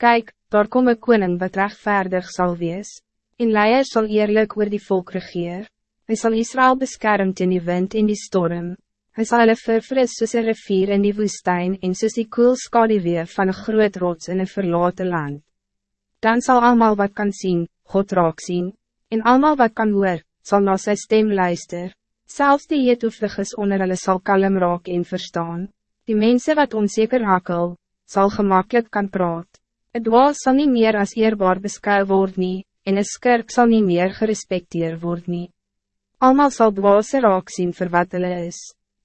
Kijk, daar kom een koning wat rechtvaardig zal wees. En leier zal eerlijk oor die volk regeer. Hij zal Israël beschermen in die wind in die storm. Hij zal hulle verfris soos een rivier in die woestijn en soos die koel skadewee van een groot rots in een verlaten land. Dan zal allemaal wat kan zien, God raak zien. En allemaal wat kan hoor, zal na sy stem luister. Zelfs die jetoefliges onder hulle sal kalm raak en verstaan. Die mensen wat onzeker hakel, zal gemakkelijk kan praat. Het dwaas zal niet meer als eerbaar beskou word nie, en een skurk zal niet meer gerespecteerd word nie. Almal sal dwaase raak sien vir wat hulle is.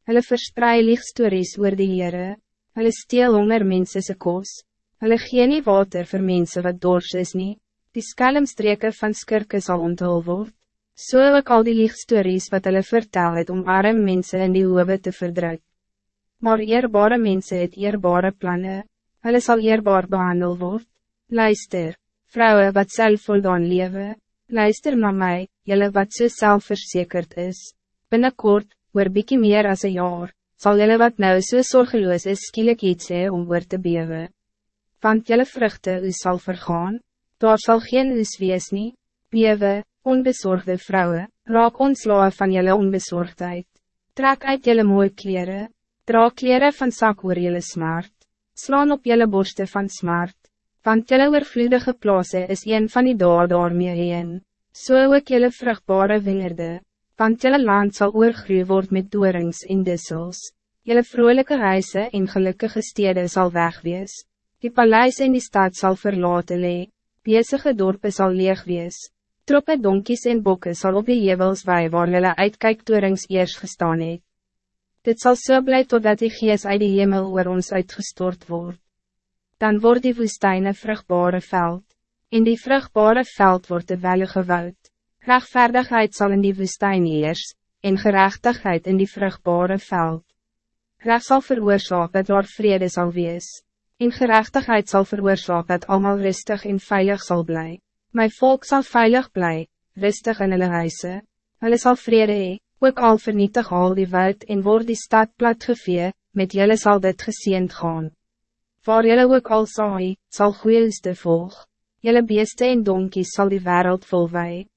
Hulle versprei lichtstories oor die Heere, hulle steel honger mense se kos, hulle gee nie water vir mense wat dors is nie, die skelmstreke van skurke sal onthul word. So ook al die lichtstories wat hulle vertel het om arme mensen in die hoewe te verdruk. Maar eerbare mensen het eerbare plannen, hulle sal eerbaar behandel word. Luister, vrouwen wat zelf voldaan leven, luister naar mij, jullie wat so zelfverzekerd is. Binnenkort, oor bykie meer as een jaar, zal jullie wat nou so zorgeloos is skielik iets hee om oor te bewe. Want jullie vruchten u zal vergaan, daar zal geen us wees nie, bewe, Onbezorgde vrouwen, raak ontslaan van jullie onbezorgdheid. Trek uit jullie mooie kleren. Dra kleren van zak oor jullie smart. Slaan op jullie borsten van smart. Want jullie oorvloedige plaatsen is een van die daar daarmee heen. So ook jullie vruchtbare wingerde. Want jullie land zal oorgroei word met doorings en dissels. Jullie vrolijke reizen en gelukkige steden zal wegwees. Die paleis in die stad zal verlaten lee. Bezige dorpen zal leeg wees. Troppe donkies en bokken zal op die jebels wij waar hulle uitkijktoerings eers gestaan het. Dit zal zo so blij totdat die gees uit die hemel oor ons uitgestort wordt. Dan wordt die woestijn een vruchtbare veld. In die vruchtbare veld wordt de wellige woud. Rechtvaardigheid zal in die woestijn eers, en gerechtigheid in die vruchtbare veld. Recht zal veroorzaken dat daar vrede zal wees. In gerechtigheid zal veroorzaken dat allemaal rustig en veilig zal blijven. Mijn volk zal veilig blij, rustig in hulle huise. Hulle sal vrede hee, ook al vernietig al die woud en word die stad platgevee, met julle zal dit geseend gaan. Waar julle ook al saai, sal goeie volg. Julle beeste en donkies zal die wereld volwij.